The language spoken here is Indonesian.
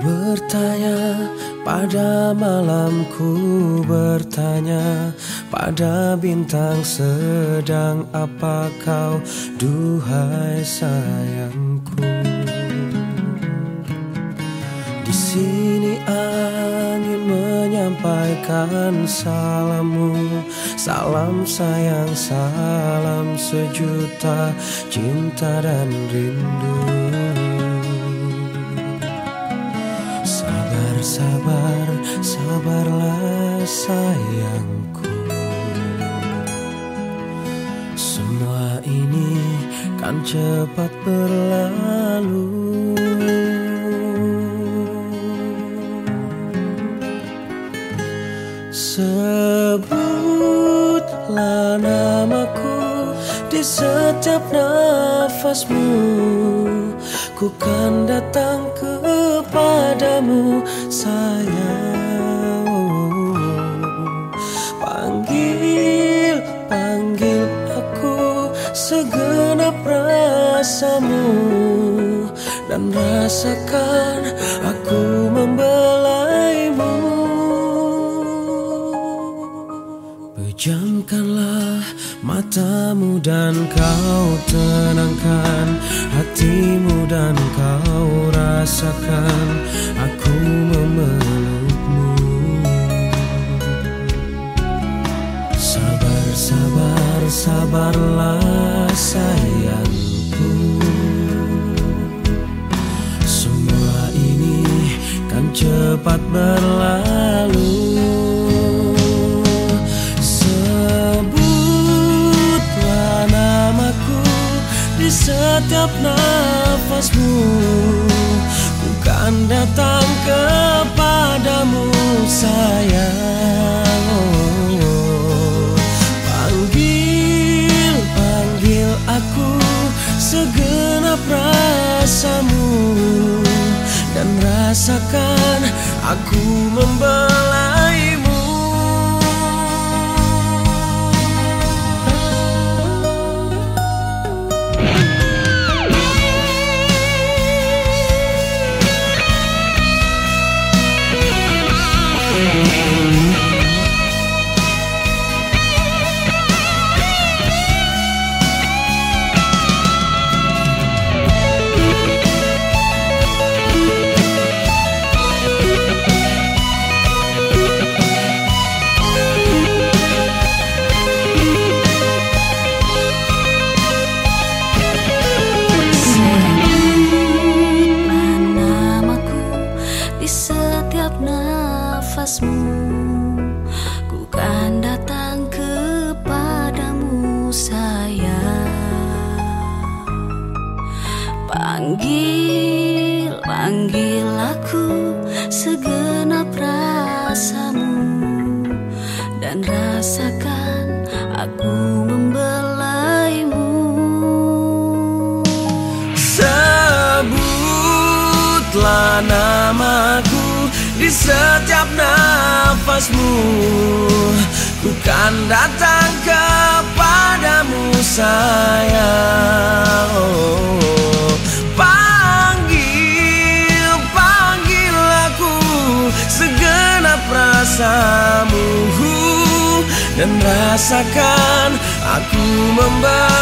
bertanya pada malamku bertanya pada bintang sedang apa kau duhai sayangku? Di sini angin menyampaikan salammu Salam sayang, salam sejuta cinta dan rindu sabarlah sayangku. Semua ini kan cepat berlalu. Sebutlah namaku di setiap nafasmu. Ku kan datang kepadamu sayang segenap rasamu Dan rasakan aku membelaimu. Pejamkanlah matamu dan kau tenangkan hatimu dan kau rasakan aku setiap nafasmu. Bukan datang kepadamu sayang. Panggil, panggil aku segenap rasamu. Dan rasakan aku membelaimu nafasmu Ku kan datang kepadamu sayang. Panggil, panggil aku segenap rasamu Dan rasakan aku membelaimu. Sebutlah namaku setiap nafasmu. Ku kan datang kepadamu sayang. Oh, Panggil, panggil aku segenap rasamu. Dan rasakan aku membelah